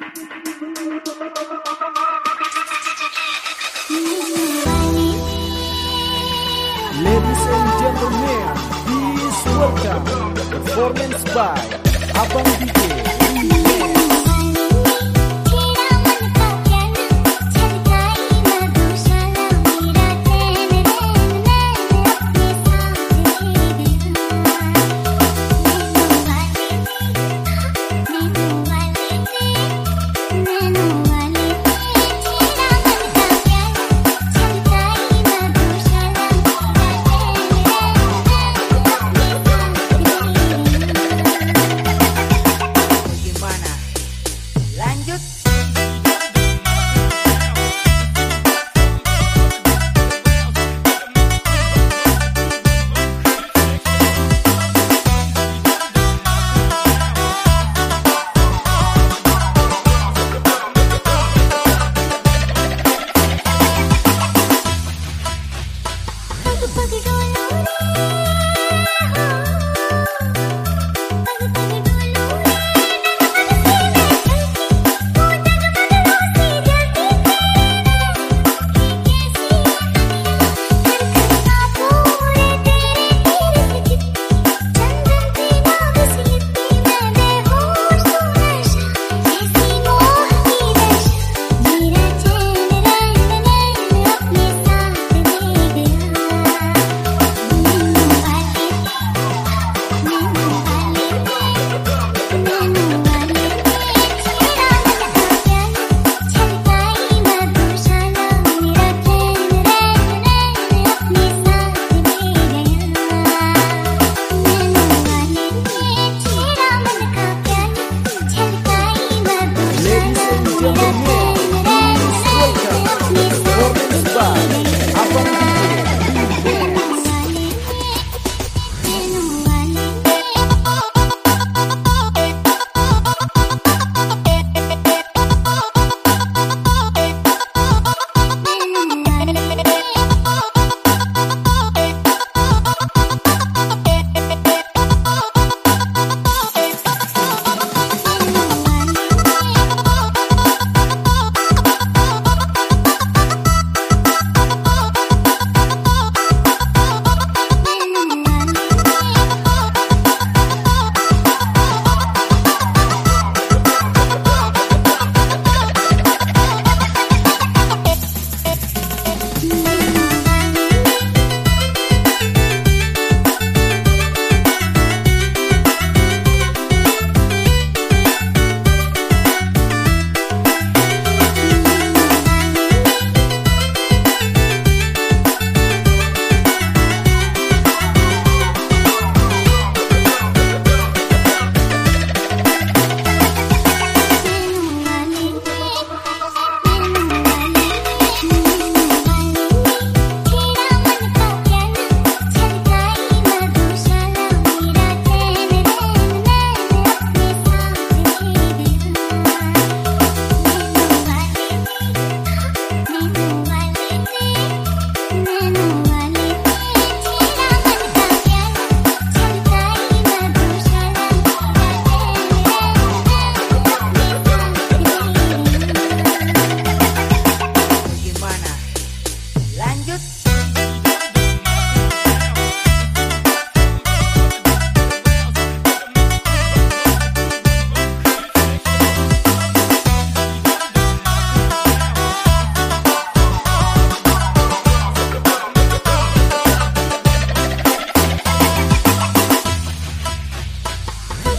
Ladies and gentlemen, please welcome performance by Abang DJ.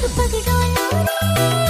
the fuck you going on?